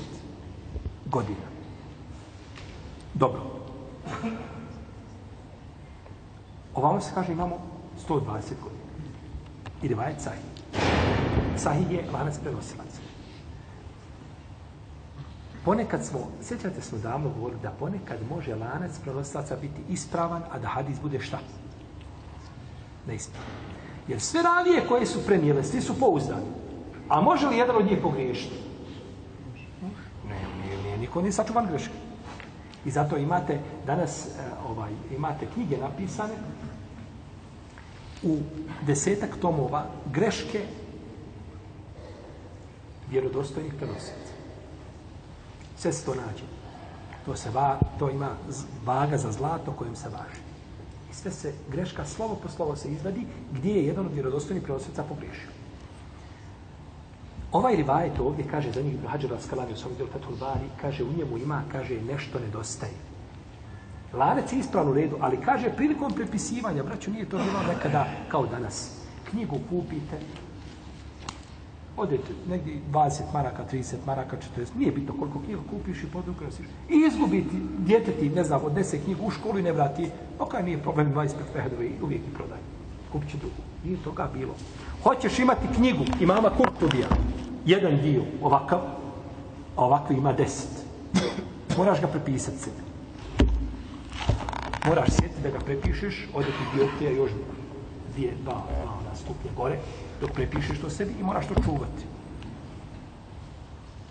godina. Dobro. Ovamo se kaže imamo 120 godina. i rivajet sahih. Sahih je lanac prenosilaca. Ponekad smo, sjećate smo davno govorili da ponekad može lanac prenosilaca biti ispravan, a da hadis bude šta? Neispravan. Jer sve ravije koje su prenijele, svi su pouzdani. A može li jedan od njih pogriješiti? Ne, nije, sačuvan greške. I zato imate danas e, ovaj imate knjige napisane u desetak tomova greške vjerodostojnih prenosilaca. Sve se to nađe. To, se va, to ima vaga za zlato kojim se važi. I sve se, greška slovo po slovo se izvadi gdje je jedan od vjerodostojnih prenosilaca pogriješio. Ovaj rivajet ovdje kaže za njih Hađar al-Skalani u svom djelu Fethul Bari, kaže u njemu ima, kaže nešto nedostaje. Lanac je ispravno u redu, ali kaže prilikom prepisivanja, braću, nije to bilo nekada kao danas. Knjigu kupite, odete negdje 20 maraka, 30 maraka, 40, nije bitno koliko knjiga kupiš i podukrasiš. I izgubiti djete ti, ne znam, odnese 10 u školu i ne vrati, ok, nije problem 25 fehedove i uvijek i prodaj. Kupit će drugu. Nije toga bilo. Hoćeš imati knjigu imama Kurtubija, jedan dio ovakav, a ovakvi ima deset. Moraš ga prepisati sebi. Moraš sjeti da ga prepišeš, ode ti dioptrija još dvije, dva, dva, ona stupnje gore, dok prepišeš to sebi i moraš to čuvati.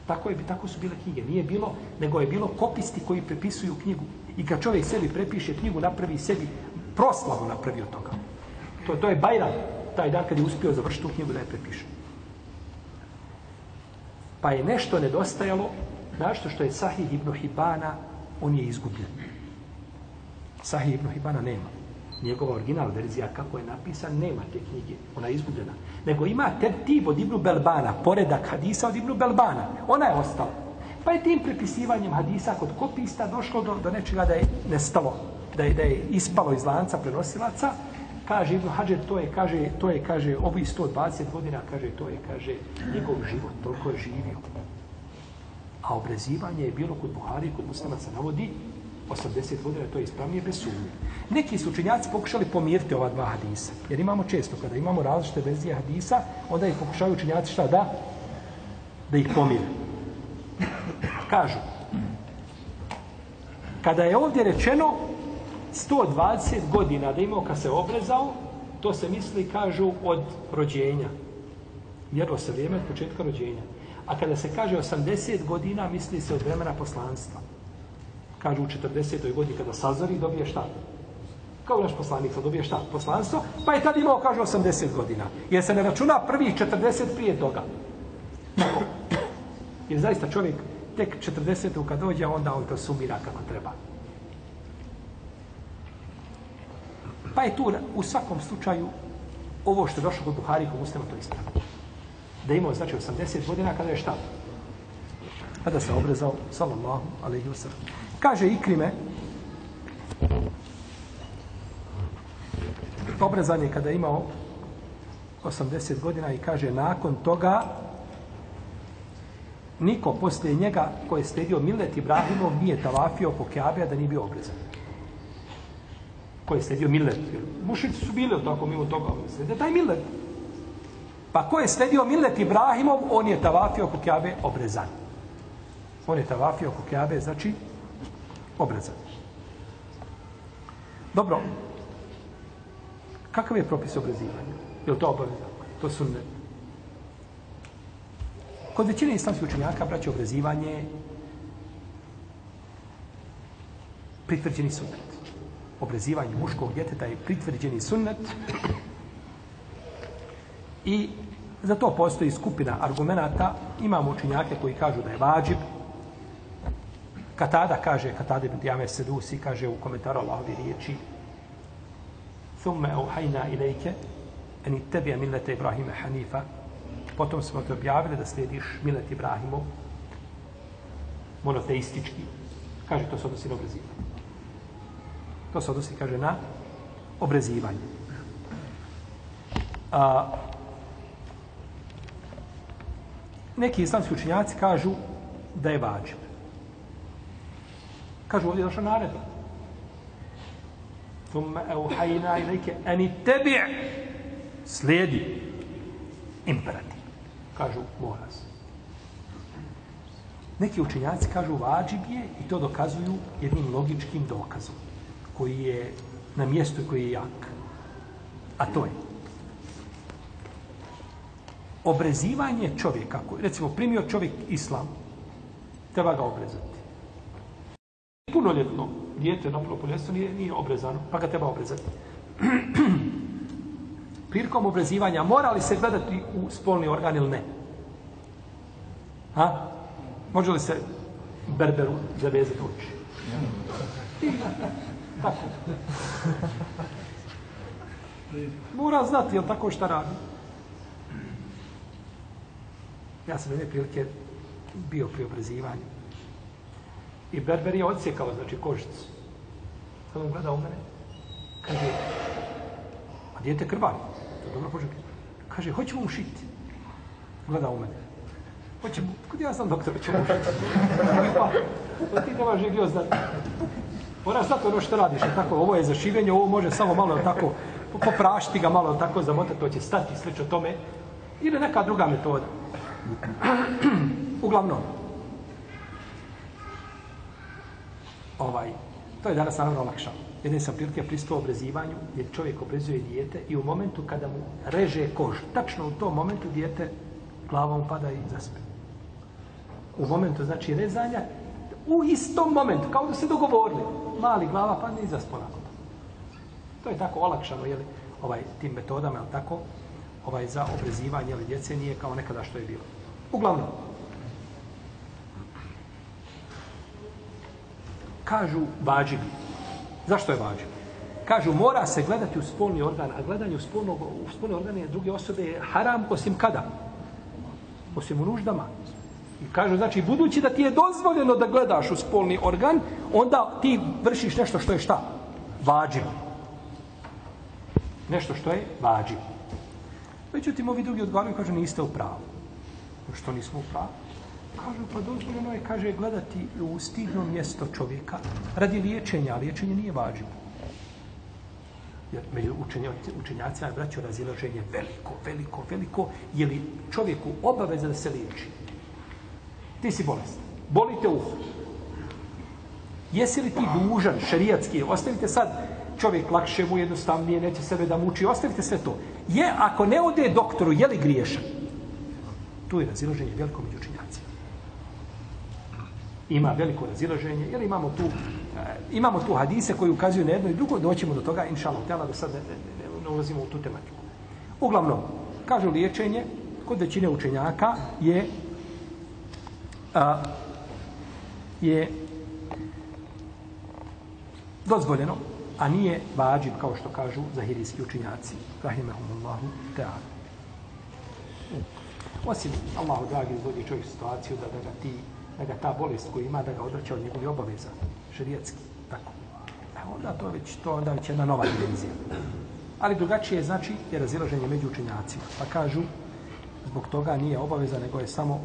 Tako je, tako su bile knjige. Nije bilo, nego je bilo kopisti koji prepisuju knjigu. I kad čovjek sebi prepiše knjigu, napravi sebi proslavu napravi od toga. To, to je Bajram, taj dan kad je uspio završiti tu knjigu da je prepiše. Pa je nešto nedostajalo, našto što je Sahih ibn Hibana, on je izgubljen. Sahih ibn Hibana nema. Njegova original verzija, kako je napisan, nema te knjige. Ona je izgubljena. Nego ima tertib od Ibnu Belbana, poredak hadisa od Ibnu Belbana. Ona je ostala. Pa je tim prepisivanjem hadisa kod kopista došlo do, do nečega da je nestalo, da je, da je ispalo iz lanca prenosilaca, kaže Ibn Hajar, to je, kaže, to je, kaže, ovi 120 godina, kaže, to je, kaže, njegov život, toliko je živio. A obrezivanje je bilo kod Buhari, kod muslima se navodi, 80 godina, to je ispravnije bez sumnje. Neki su učenjaci pokušali pomiriti ova dva hadisa. Jer imamo često, kada imamo različite verzije hadisa, onda ih pokušaju učenjaci šta da? Da ih pomire. Kažu, kada je ovdje rečeno 120 godina da imao kad se obrezao, to se misli, kažu, od rođenja. Mjerilo se vrijeme od početka rođenja. A kada se kaže 80 godina, misli se od vremena poslanstva. Kažu u 40. godini kada sazori, dobije šta? Kao naš poslanik, sad dobije šta? Poslanstvo. Pa je tad imao, kaže, 80 godina. Jer se ne računa prvih 40 prije toga. Jer zaista čovjek tek 40. kad dođe, onda on to sumira kako treba. Pa je tu u svakom slučaju ovo što je došlo kod Buhari kod muslima to ispravno. Da imao znači 80 godina kada je šta? Kada se obrezao sallallahu alejhi wa sallam. Kaže Ikrime obrezan je kada je imao 80 godina i kaže nakon toga niko poslije njega ko je stedio Milet Ibrahimov nije tavafio po Kjabe da nije bio obrezan ko je sledio millet. Mušici su bili tako mimo toga. Slede taj millet. Pa ko je sledio millet Ibrahimov, on je tavafio oko Kjabe obrezan. On je tavafio oko Kjabe, znači obrezan. Dobro. Kakav je propis obrezivanja? Je li to obavezan? To su ne. Kod većine islamskih učenjaka braće obrezivanje pritvrđeni sunet obrezivanje muškog djeteta je pritvrđeni sunnet i za to postoji skupina argumenata. Imamo učinjake koji kažu da je vađib. Katada kaže, Katada ibn Dijame Sedusi kaže u komentaru Allahovi riječi Thumme auhajna ilajke eni tebi millete Ibrahime Hanifa potom smo te objavili da slijediš millet Ibrahimov monoteistički kaže to se odnosi na obrezivanje To se odnosi, kaže, na obrezivanje. A, neki islamski učinjaci kažu da je vađib. Kažu ovdje je došla naredba. Thumma euhajna ilike eni tebi slijedi. imperativ. Kažu, mora se. Neki učenjaci kažu vađib je i to dokazuju jednim logičkim dokazom koji je na mjestu koji je jak. A to je obrezivanje čovjeka, koji, recimo primio čovjek islam, treba ga obrezati. Punoljetno dijete na poljestvo nije, nije obrezano, pa ga treba obrezati. Prilikom obrezivanja mora li se gledati u spolni organ ili ne? Ha? Može li se berberu zavezati oči? Tako. Mora znati, jel tako šta radi? Ja sam jedne prilike bio pri obrazivanju. I berber je odsjekao, znači, kožicu. Kad on gleda u mene. Kaže, a djete krvari. To dobro požekaj. Kaže, hoćemo mu šiti. Gleda u mene. Hoćemo, kod ja sam doktor, hoćemo mu šiti. Pa, pa, ti nemaš živio znati. Moraš znati ono što radiš, tako, ovo je za šivenje, ovo može samo malo tako, poprašiti ga malo tako, zamotati, to će stati, slično tome. Ili neka druga metoda. Uglavnom, ovaj, to je danas naravno olakšao. Jedin sam prilike pristao obrezivanju, jer čovjek obrezuje dijete i u momentu kada mu reže kož, tačno u tom momentu dijete glavom pada i zaspe. U momentu, znači, rezanja, u istom momentu, kao da se dogovorili, mali glava padne i zaspo To je tako olakšano, jeli, ovaj, tim metodama, jel tako, ovaj, za obrezivanje, jeli, djece nije kao nekada što je bilo. Uglavnom, kažu vađibi. Zašto je vađib? Kažu, mora se gledati u spolni organ, a gledanje u, spolnog, u spolni organ je druge osobe je haram osim kada? Osim u nuždama. I kažu, znači, budući da ti je dozvoljeno da gledaš u spolni organ, onda ti vršiš nešto što je šta? Vađib. Nešto što je vađib. Međutim, ovi drugi odgovaraju, kažu, niste u pravu. Što nismo u pravu? Kažu, pa dozvoljeno je, kaže, gledati u stidno mjesto čovjeka radi liječenja, a liječenje nije vađivo. Jer među učenjacima je braćo razilaženje veliko, veliko, veliko, je li čovjeku obaveza da se liječi? Ti si bolest. Bolite uho. Jesi li ti dužan, šerijatski, ostavite sad čovjek lakše mu jednostavnije, neće sebe da muči, ostavite sve to. Je, ako ne ode doktoru, je li griješan? Tu je razilaženje veliko među učinjacima. Ima veliko razilaženje, jer imamo tu, eh, imamo tu hadise koji ukazuju na jedno i drugo, doćemo do toga, inša Allah, da sad ne, ne, ne, ne ulazimo u tu tematiku. Uglavnom, kažu liječenje, kod većine učenjaka je a, je dozvoljeno, a nije vađib, kao što kažu zahirijski učinjaci. Rahimahumullahu ta'ala. Osim Allahu dragi izvodi čovjek situaciju da, da ga ti, da ga ta bolest koju ima, da ga odvraća od njegovih obaveza, šerijetski, tako. E onda to već, to onda već jedna nova dimenzija. Ali drugačije znači je razilaženje među učinjacima. Pa kažu, zbog toga nije obaveza, nego je samo,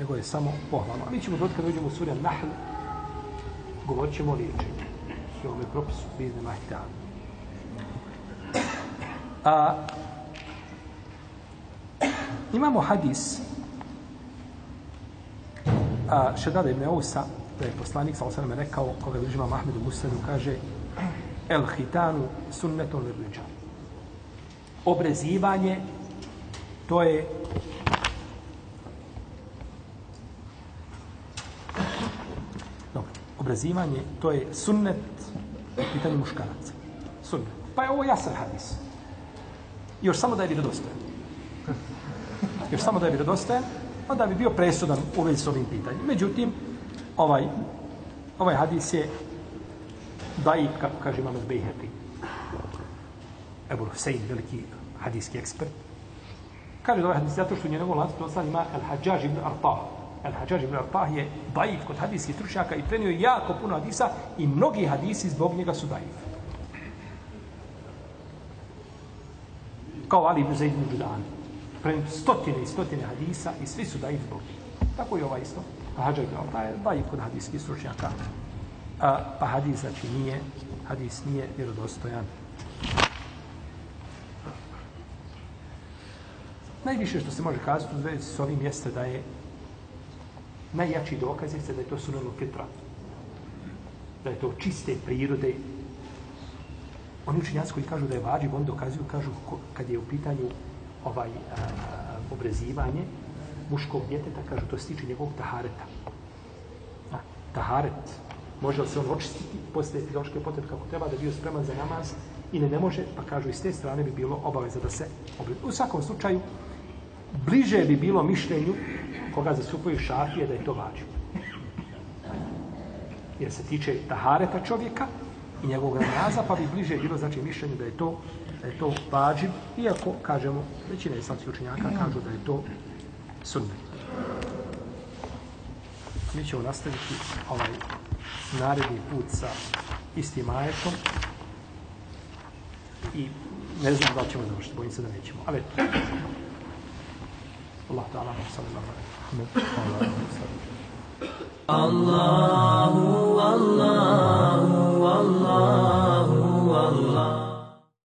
nego je samo pohvalno. A mi ćemo dotkada dođemo uđemo u surja Nahl, govorit ćemo o liječenju. I ovome propisu, bizne mahta. A, Imamo hadis a, Šedada ibn Ousa, da je poslanik, sa osanem rekao, koga je bližima Mahmedu Musadu, kaže El hitanu sunneton libliča. Obrezivanje, to je Dobro, obrezivanje, to je sunnet u pitanju muškaraca. Sunnet. Pa je ovo jasan hadis. Još samo da je vjerodostojan još samo da je vjerodostojan, pa onda bi bio presudan u vezi s ovim pitanjem. Međutim, ovaj, ovaj hadis je daji, kako kaže imam Bejherdi, Ebu Hussein, veliki hadijski ekspert, kaže da ovaj hadis zato što u njegovom lancu to ima Al-Hajjaj ibn Artah. Al-Hajjaj ibn Arpah je daif kod hadijskih stručnjaka i prenio jako puno hadisa i mnogi hadisi zbog njega su daif. Kao Ali ibn Zaid ibn Đudan. Prenio stotine i stotine hadisa i svi su da zbog njega. Tako i ovaj isto. El hađa ibn Arpah je daif kod hadijskih stručnjaka. A, pa hadis, znači, nije, hadis nije vjerodostojan. Najviše što se može kazati u vezi s ovim jeste da je najjači dokaz jeste da je to sunanu fitra. Da je to čiste prirode. Oni učinjaci koji kažu da je vađiv, oni dokazuju, kažu kad je u pitanju ovaj a, a, obrezivanje muškog djeteta, kažu to stiče njegovog tahareta. A, taharet, može li se on očistiti posle filoške potrebe kako treba da bio spreman za namaz ili ne može, pa kažu i s te strane bi bilo obaveza da se obrezi. U svakom slučaju, bliže bi bilo mišljenju koga zastupaju šafije da je to vađiv. Jer se tiče tahareta čovjeka i njegovog namaza, pa bi bliže bilo znači mišljenju da je to da je to vađib, iako kažemo većina islamskih učenjaka kažu da je to sunnet. Mi ćemo nastaviti ovaj naredni put sa istim ajetom i ne znam da li ćemo završiti, bojim se da nećemo. Ali والله تعالى صلى الله عليه وسلم الله الله الله